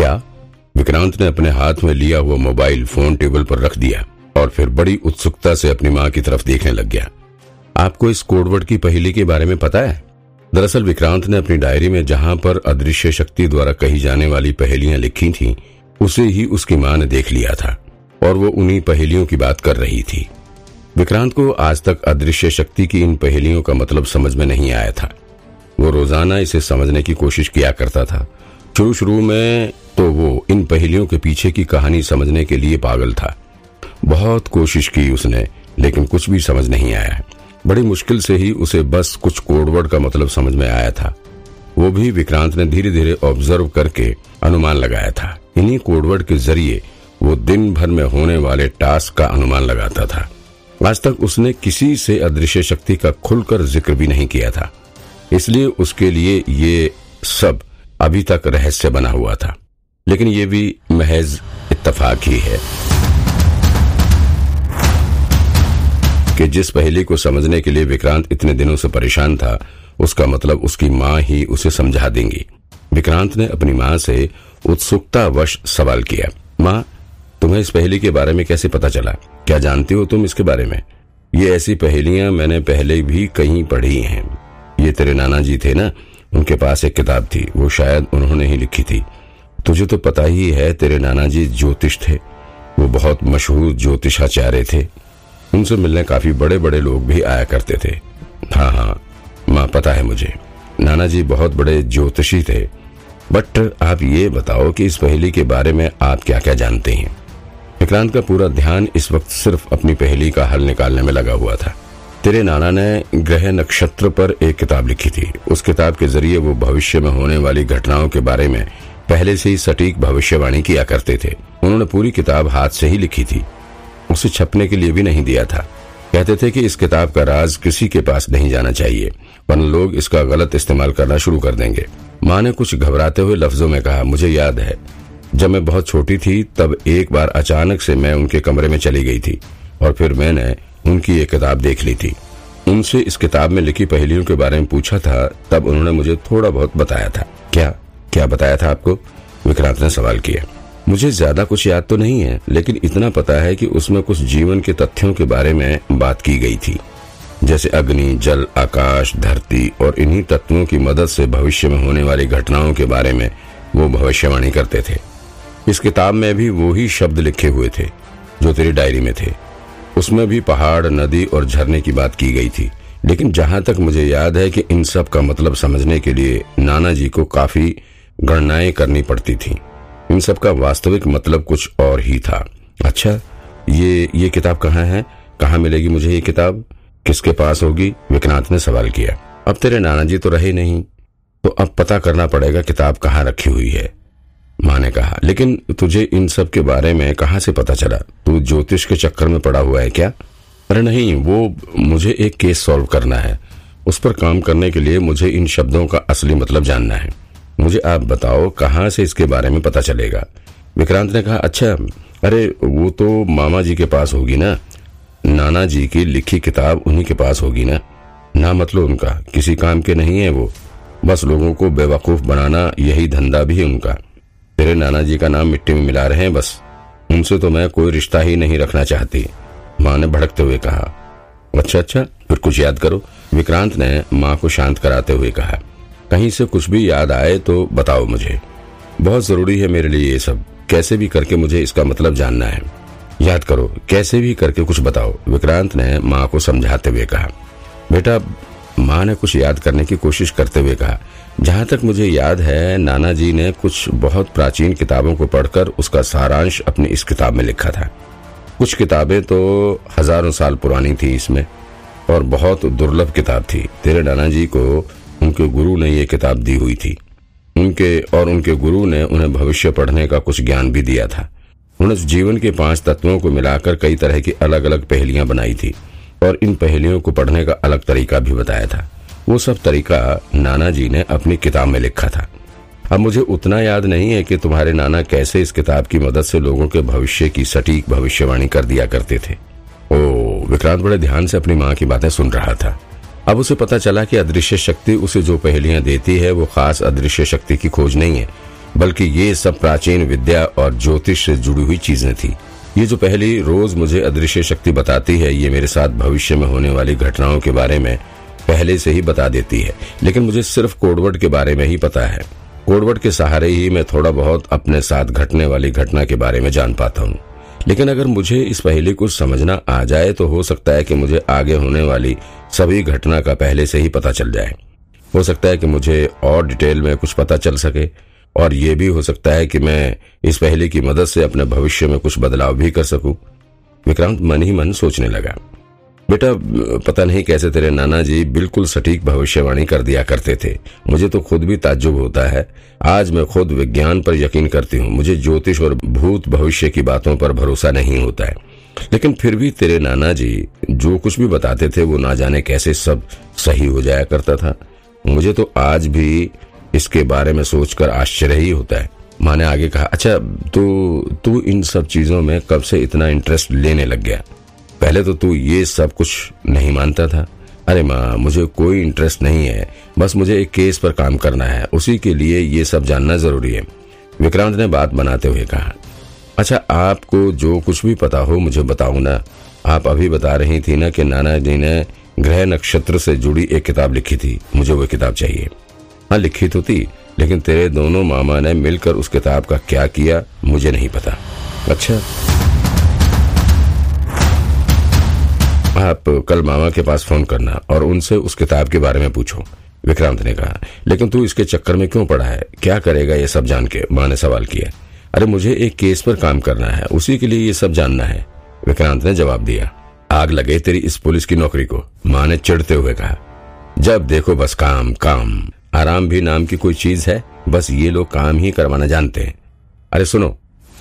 क्या? विक्रांत ने अपने हाथ में लिया हुआ मोबाइल फ़ोन टेबल पर रख दिया और फिर बड़ी उत्सुकता से अपनी माँ की तरफ़ देखने लग गया। आपको इस कोडवर्ड की पहेली के बारे में पता है? दरअसल विक्रांत ने अपनी डायरी में जहाँ पर अदृश्य शक्ति द्वारा कही जाने वाली पहेलियाँ लिखी थीं, उसे ही उसकी माँ ने देख लिया था और वो उन्हीं पहेलियों की बात कर रही थी। विक्रांत को आज तक अदृश्य शक्ति की इन पहेलियों का मतलब समझ में नहीं आया था। वो रोज़ाना इसे समझने की कोशिश किया करता था शुरू शुरू में तो वो इन पहेलियों के पीछे की कहानी समझने के लिए पागल था। बहुत कोशिश की उसने, लेकिन कुछ भी समझ नहीं आया। बड़ी मुश्किल से ही उसे बस कुछ कोडवर्ड का मतलब समझ में आया था। वो भी विक्रांत ने धीरे धीरे ऑब्ज़र्व करके अनुमान लगाया था। इन्हीं कोडवर्ड के ज़रिए वो दिन भर में होने वाले टास्क का अनुमान लगाता था। आज तक उसने किसी से अदृश्य शक्ति का खुलकर ज़िक्र भी नहीं किया था। इसलिए उसके लिए ये सब अभी तक रहस्य बना हुआ था, लेकिन ये भी महज इत्तफाक ही है कि जिस पहेली को समझने के लिए विक्रांत इतने दिनों से परेशान था, उसका मतलब उसकी माँ ही उसे समझा देंगी। विक्रांत ने अपनी माँ से उत्सुकता वश सवाल किया, माँ, तुम्हें इस पहेली के बारे में कैसे पता चला? क्या जानती हो तुम इसके बारे में? ये ऐसी पहेलियाँ मैंने पहले भी कहीं पढ़ी हैं। ये तेरे नाना जी थे ना? उनके पास एक किताब थी, वो शायद उन्होंने ही लिखी थी। तुझे तो पता ही है, तेरे नाना जी ज्योतिष थे। वो बहुत मशहूर ज्योतिषाचार्य थे। उनसे मिलने काफ़ी बड़े बड़े लोग भी आया करते थे। हाँ हाँ माँ, पता है मुझे। नाना जी बहुत बड़े ज्योतिषी थे। बट आप ये बताओ कि इस पहेली के बारे में आप क्या क्या जानते हैं? विक्रांत का पूरा ध्यान इस वक्त सिर्फ़ अपनी पहेली का हल निकालने में लगा हुआ था। तेरे नाना ने ग्रह नक्षत्र पर एक किताब लिखी थी। उस किताब के ज़रिए वो भविष्य में होने वाली घटनाओं के बारे में पहले से ही सटीक भविष्यवाणी किया करते थे। उन्होंने पूरी किताब हाथ से ही लिखी थी। उसे छपने के लिए भी नहीं दिया था। कहते थे कि इस किताब का राज किसी के पास नहीं जाना चाहिए, वरना लोग इसका गलत इस्तेमाल करना शुरू कर देंगे। माँ ने कुछ घबराते हुए लफ्जों में कहा, मुझे याद है। जब मैं बहुत छोटी थी, तब एक बार अचानक से मैं उनके कमरे में चली गई थी और फिर मैंने उनकी एक किताब देख ली थी। उनसे इस किताब में लिखी पहेलियों के बारे में पूछा था, तब उन्होंने मुझे थोड़ा बहुत बताया था। क्या? क्या बताया था आपको? विक्रांत ने सवाल किया। मुझे ज़्यादा कुछ याद तो नहीं है, लेकिन इतना पता है कि उसमें कुछ जीवन के तथ्यों के बारे में बात की गई थी। जैसे अग्नि, जल, आकाश, धरती और इन्हीं तत्वों की मदद से भविष्य में होने वाली घटनाओं के बारे में वो भविष्यवाणी करते थे। इस किताब में भी वो ही शब्द लिखे हुए थे, जो तेरी डायरी में थे। उसमें भी पहाड़, नदी और झरने की बात की गई थी। लेकिन जहाँ तक मुझे याद है कि इन सब का मतलब समझने के लिए नाना जी को काफ़ी गणनाएँ करनी पड़ती थी। इन सब का वास्तविक मतलब कुछ और ही था। अच्छा ये ये किताब कहाँ है? कहाँ मिलेगी मुझे ये किताब? किसके पास होगी? विक्रांत ने सवाल किया। अब तेरे नाना जी तो रहे नहीं तो अब पता करना पड़ेगा किताब कहाँ रखी हुई है। माँ ने कहा, लेकिन तुझे इन सब के बारे में कहा से पता चला? तू ज्योतिष के चक्कर में पड़ा हुआ है क्या? अरे नहीं, वो मुझे एक केस सॉल्व करना है। उस पर काम करने के लिए मुझे इन शब्दों का असली मतलब जानना है। मुझे आप बताओ, कहाँ से इसके बारे में पता चलेगा? विक्रांत ने कहा अच्छा अरे, वो तो मामा जी के पास होगी ना? नाना जी की लिखी किताब उन्हीं के पास होगी ना? ना मतलब उनका? किसी काम के नहीं है वो। बस लोगों को बेवकूफ़ बनाना, यही धंधा भी है उनका। तेरे नाना जी का नाम मिट्टी में मिला रहे हैं, बस। उनसे तो मैं कोई रिश्ता ही नहीं रखना चाहती, माँ ने भड़कते हुए कहा। अच्छा अच्छा फिर कुछ याद करो, विक्रांत ने माँ को शांत कराते हुए कहा। कहीं से कुछ भी याद आए तो बताओ मुझे। बहुत ज़रूरी है मेरे लिए ये सब। कैसे भी करके मुझे इसका मतलब जानना है। याद करो, कैसे भी करके कुछ बताओ, विक्रांत ने माँ को समझाते हुए कहा। बेटा माँ ने कुछ याद करने की कोशिश करते हुए कहा, जहाँ तक मुझे याद है, नाना जी ने कुछ बहुत प्राचीन किताबों को पढ़कर उसका सारांश अपनी इस किताब में लिखा था। कुछ किताबें तो हज़ारों साल पुरानी थी इसमें, और बहुत दुर्लभ किताब थी। तेरे नाना जी को उनके गुरु ने ये किताब दी हुई थी। उनके और उनके गुरु ने उन्हें भविष्य पढ़ने का कुछ ज्ञान भी दिया था। उन्हें जीवन के पाँच तत्वों को मिलाकर कई तरह की अलग अलग पहलियाँ बनाई थी। और इन पहेलियों को पढ़ने का अलग तरीका भी बताया था। वो सब तरीका नाना जी ने अपनी किताब में लिखा था। अब मुझे उतना याद नहीं है कि तुम्हारे नाना कैसे इस किताब की मदद से लोगों के भविष्य की सटीक भविष्यवाणी कर दिया करते थे। ओ, विक्रांत बड़े ध्यान से अपनी माँ की बातें सुन रहा था। अब उसे पता चला कि अदृश्य शक्ति उसे जो पहेलियाँ देती है, वो खास अदृश्य शक्ति की खोज नहीं है, बल्कि ये सब प्राचीन विद्या और ज्योतिष से जुड़ी हुई चीज़ें थी। ये जो पहली रोज मुझे अदृश्य शक्ति बताती है, ये मेरे साथ भविष्य में होने वाली घटनाओं के बारे में पहले से ही बता देती है। लेकिन मुझे सिर्फ़ कोडवर्ड के बारे में ही पता है। कोडवर्ड के सहारे ही मैं थोड़ा बहुत अपने साथ घटने वाली घटना के बारे में जान पाता हूँ। लेकिन अगर मुझे इस पहली कुछ समझना आ जाए तो हो सकता है कि मुझे आगे होने वाली सभी घटना का पहले से ही पता चल जाए। हो सकता है कि मुझे और डिटेल में कुछ पता चल सके। और ये भी हो सकता है कि मैं इस पहले की मदद से अपने भविष्य में कुछ बदलाव भी कर सकूँ। विक्रांत मन ही मन सोचने लगा। बेटा, पता नहीं कैसे तेरे नाना जी बिल्कुल सटीक भविष्यवाणी कर दिया करते थे। मुझे तो खुद भी ताज्जुब होता है। आज मैं खुद विज्ञान पर यकीन करती हूँ। मुझे ज्योतिष और भूत भविष्य की बातों पर भरोसा नहीं होता है। लेकिन फिर भी तेरे नाना जी जो कुछ भी बताते थे, वो ना जाने कैसे सब सही हो जाया करता था। मुझे तो आज भी इसके बारे में सोचकर आश्चर्य ही होता है। माँ ने आगे कहा अच्छा तो तू इन सब चीज़ों में कब से इतना इंटरेस्ट लेने लग गया? पहले तो तू ये सब कुछ नहीं मानता था। अरे माँ, मुझे कोई इंटरेस्ट नहीं है। बस मुझे एक केस पर काम करना है। उसी के लिए ये सब जानना ज़रूरी है। विक्रांत ने बात बनाते हुए कहा अच्छा आपको जो कुछ भी पता हो, मुझे बताओ ना? आप अभी बता रही थी ना कि नाना जी ने ग्रह नक्षत्र से जुड़ी एक किताब लिखी थी। मुझे वो किताब चाहिए। हाँ लिखी तो थी, लेकिन तेरे दोनों मामा ने मिलकर उस किताब का क्या किया, मुझे नहीं पता। अच्छा। आप कल मामा के पास फ़ोन करना और उनसे उस किताब के बारे में पूछो, विक्रांत ने कहा। लेकिन तू इसके चक्कर में क्यों पड़ा है? क्या करेगा ये सब जान के? माँ ने सवाल किया। अरे, मुझे एक केस पर काम करना है, उसी के लिए ये सब जानना है। विक्रांत ने जवाब दिया। आग लगे तेरी इस पुलिस की नौकरी को, माँ ने चिढ़ते हुए कहा। जब देखो बस काम काम। आराम भी नाम की कोई चीज़ है, बस ये लोग काम ही करवाना जानते हैं। अरे सुनो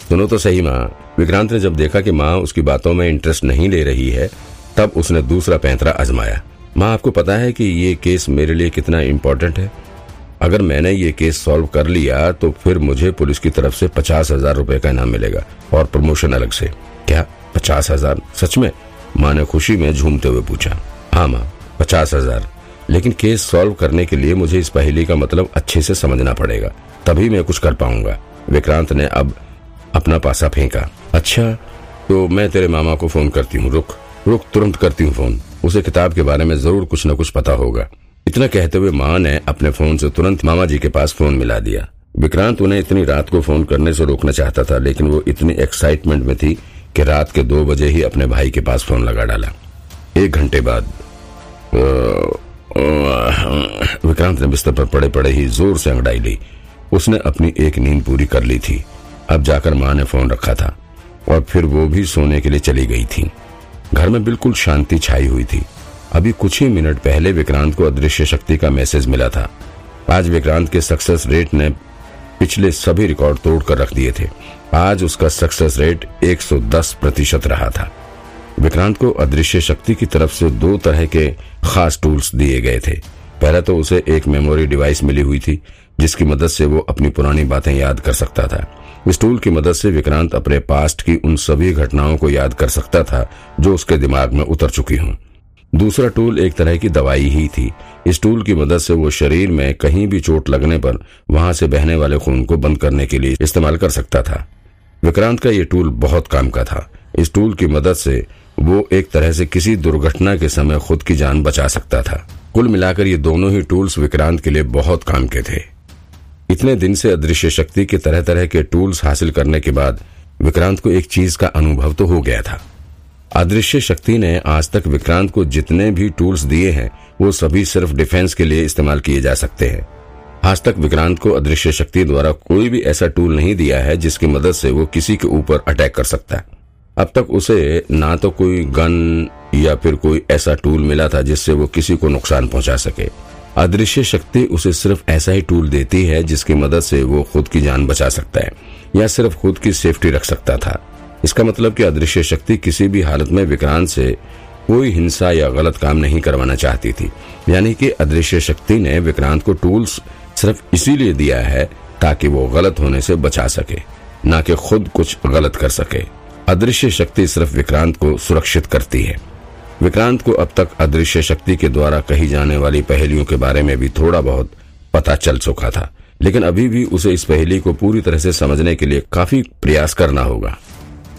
सुनो तो सही माँ। विक्रांत ने जब देखा कि माँ उसकी बातों में इंटरेस्ट नहीं ले रही है, तब उसने दूसरा पैंतरा आजमाया। माँ, आपको पता है कि ये केस मेरे लिए कितना इम्पोर्टेंट है? अगर मैंने ये केस सॉल्व कर लिया तो फिर मुझे पुलिस की तरफ़ से पचास हज़ार रूपए का इनाम मिलेगा, और प्रमोशन अलग से। क्या? पचास हज़ार? सच में? माँ ने खुशी में झूमते हुए पूछा। हाँ माँ, पचास हज़ार। लेकिन केस सॉल्व करने के लिए मुझे इस पहेली का मतलब अच्छे से समझना पड़ेगा। तभी मैं कुछ कर पाऊँगा। विक्रांत ने अब अपना पासा फेंका। अच्छा तो मैं तेरे मामा को फ़ोन करती हूँ, रुक। रुक, तुरंत करती हूँ फ़ोन। उसे किताब के बारे में ज़रूर कुछ न कुछ पता होगा। इतना कहते हुए माँ ने अपने फ़ोन से तुरंत मामा जी के पास फ़ोन मिला दिया। विक्रांत उन्हें इतनी रात को फ़ोन करने से रोकना चाहता था, लेकिन वो इतनी एक्साइटमेंट में थी कि रात के दो बजे ही अपने भाई के पास फ़ोन लगा डाला। एक घंटे बाद विक्रांत ने बिस्तर पर पड़े पड़े ही ज़ोर से अंगड़ाई ली। उसने अपनी एक नींद पूरी कर ली थी। अब जाकर माँ ने फ़ोन रखा था और फिर वो भी सोने के लिए चली गई थी। घर में बिल्कुल शांति छाई हुई थी। अभी कुछ ही मिनट पहले विक्रांत को अदृश्य शक्ति का मैसेज मिला था। आज विक्रांत के सक्सेस रेट ने पिछले सभी रिकॉर्ड तोड़ कर रख दिए थे। आज उसका सक्सेस रेट 110 प्रतिशत रहा था। विक्रांत को अदृश्य शक्ति की तरफ़ से दो तरह के खास टूल्स दिए गए थे। पहले तो उसे एक मेमोरी डिवाइस मिली हुई थी, जिसकी मदद से वो अपनी पुरानी बातें याद कर सकता था। इस टूल की मदद से विक्रांत अपने पास्ट की उन सभी घटनाओं को याद कर सकता था, जो उसके दिमाग में उतर चुकी हूँ। दूसरा टूल एक तरह की दवाई ही थी। इस टूल की मदद से वो शरीर में कहीं भी चोट लगने पर वहाँ से बहने वाले खून को बंद करने के लिए इस्तेमाल कर सकता था। विक्रांत का ये टूल बहुत काम का था। इस टूल की मदद से वो एक तरह से किसी दुर्घटना के समय खुद की जान बचा सकता था। कुल मिलाकर ये दोनों ही टूल्स विक्रांत के लिए बहुत काम के थे। इतने दिन से अदृश्य शक्ति के तरह तरह के टूल्स हासिल करने के बाद विक्रांत को एक चीज़ का अनुभव तो हो गया था। अदृश्य शक्ति ने आज तक विक्रांत को जितने भी टूल्स दिए हैं, वो सभी सिर्फ़ डिफेंस के लिए इस्तेमाल किए जा सकते हैं। आज तक विक्रांत को अदृश्य शक्ति द्वारा कोई भी ऐसा टूल नहीं दिया है जिसकी मदद से वो किसी के ऊपर अटैक कर सकता है। अब तक उसे ना तो कोई गन या फिर कोई ऐसा टूल मिला था जिससे वो किसी को नुकसान पहुँचा सके। अदृश्य शक्ति उसे सिर्फ़ ऐसा ही टूल देती है जिसकी मदद से वो खुद की जान बचा सकता है, या सिर्फ़ खुद की सेफ्टी रख सकता था। इसका मतलब कि अदृश्य शक्ति किसी भी हालत में विक्रांत से कोई हिंसा या गलत काम नहीं करवाना चाहती थी। यानी कि अदृश्य शक्ति ने विक्रांत को टूल्स सिर्फ़ इसीलिए दिया है ताकि वो गलत होने से बचा सके, न कि खुद कुछ गलत कर सके। अदृश्य शक्ति सिर्फ़ विक्रांत को सुरक्षित करती है। विक्रांत को अब तक अदृश्य शक्ति के द्वारा कही जाने वाली पहेलियों के बारे में भी थोड़ा बहुत पता चल चुका था। लेकिन अभी भी उसे इस पहेली को पूरी तरह से समझने के लिए काफ़ी प्रयास करना होगा।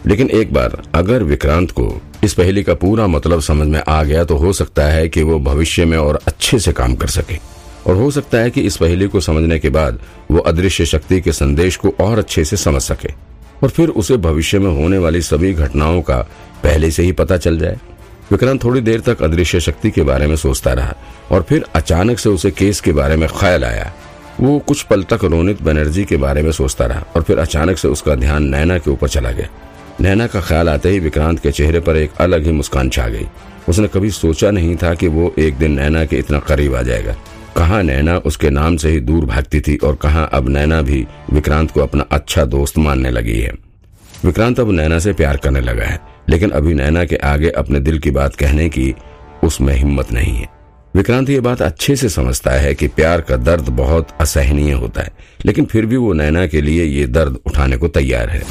लेकिन एक बार अगर विक्रांत को इस पहेली का पूरा मतलब समझ में आ गया तो हो सकता है कि वो भविष्य में और अच्छे से काम कर सके। और हो सकता है कि इस पहेली को समझने के बाद वो अदृश्य शक्ति के संदेश को और अच्छे से समझ सके। और फिर उसे भविष्य में होने वाली सभी घटनाओं का पहले से ही पता चल जाए। विक्रांत थोड़ी देर तक अदृश्य शक्ति के बारे में सोचता रहा और फिर अचानक से उसे केस के बारे में ख्याल आया। वो कुछ पल तक रोनित बनर्जी के बारे में सोचता रहा और फिर अचानक से उसका ध्यान नैना के ऊपर चला गया। नैना का ख्याल आते ही विक्रांत के चेहरे पर एक अलग ही मुस्कान छा गई। उसने कभी सोचा नहीं था कि वो एक दिन नैना के इतना करीब आ जाएगा। कहा नैना उसके नाम से ही दूर भागती थी और कहा अब नैना भी विक्रांत को अपना अच्छा दोस्त मानने लगी है। विक्रांत अब नैना से प्यार करने लगा है, लेकिन अभी नैना के आगे अपने दिल की बात कहने की उसमें हिम्मत नहीं है। विक्रांत ये बात अच्छे से समझता है कि प्यार का दर्द बहुत असहनीय होता है, लेकिन फिर भी वो नैना के लिए ये दर्द उठाने को तैयार है।